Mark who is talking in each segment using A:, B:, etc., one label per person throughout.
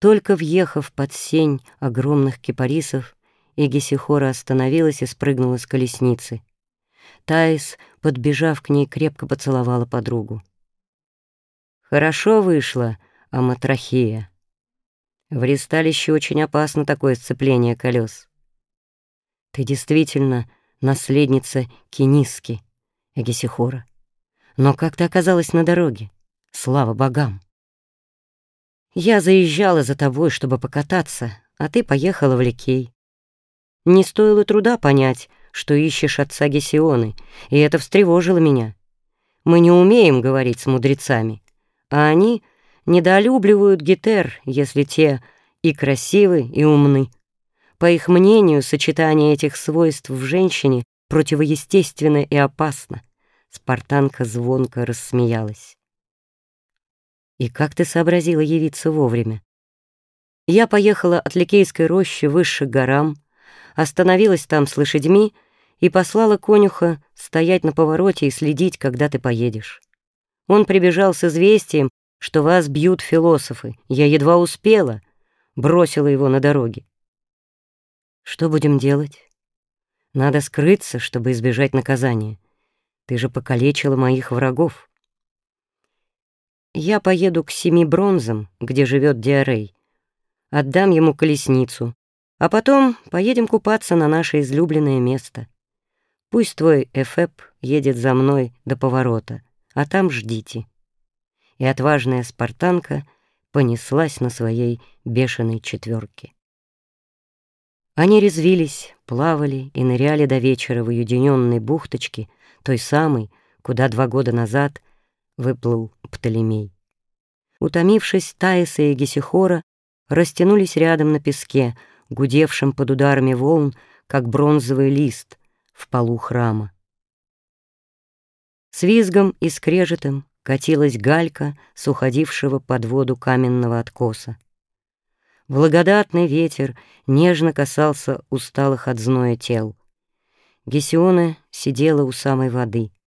A: Только въехав под сень огромных кипарисов, Эгисихора остановилась и спрыгнула с колесницы. Таис, подбежав к ней, крепко поцеловала подругу. «Хорошо вышло, Аматрахия. В ресталище очень опасно такое сцепление колес. Ты действительно наследница Кениски, Эгисихора. Но как ты оказалась на дороге? Слава богам!» Я заезжала за тобой, чтобы покататься, а ты поехала в Ликей. Не стоило труда понять, что ищешь отца Гесионы, и это встревожило меня. Мы не умеем говорить с мудрецами, а они недолюбливают гетер, если те и красивы, и умны. По их мнению, сочетание этих свойств в женщине противоестественно и опасно. Спартанка звонко рассмеялась. И как ты сообразила явиться вовремя? Я поехала от Ликейской рощи выше горам, остановилась там с лошадьми и послала конюха стоять на повороте и следить, когда ты поедешь. Он прибежал с известием, что вас бьют философы. Я едва успела, бросила его на дороге. Что будем делать? Надо скрыться, чтобы избежать наказания. Ты же покалечила моих врагов. Я поеду к семи бронзам, где живет Диарей. Отдам ему колесницу, а потом поедем купаться на наше излюбленное место. Пусть твой Эфеп едет за мной до поворота, а там ждите». И отважная спартанка понеслась на своей бешеной четверке. Они резвились, плавали и ныряли до вечера в уединенной бухточке, той самой, куда два года назад выплыл Птолемей. Утомившись, Таиса и Гесихора растянулись рядом на песке, гудевшем под ударами волн, как бронзовый лист в полу храма. С визгом и скрежетом катилась галька с уходившего под воду каменного откоса. Благодатный ветер нежно касался усталых от зноя тел. Гесиона сидела у самой воды —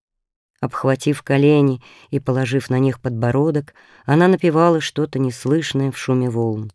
A: Обхватив колени и положив на них подбородок, она напевала что-то неслышное в шуме волн.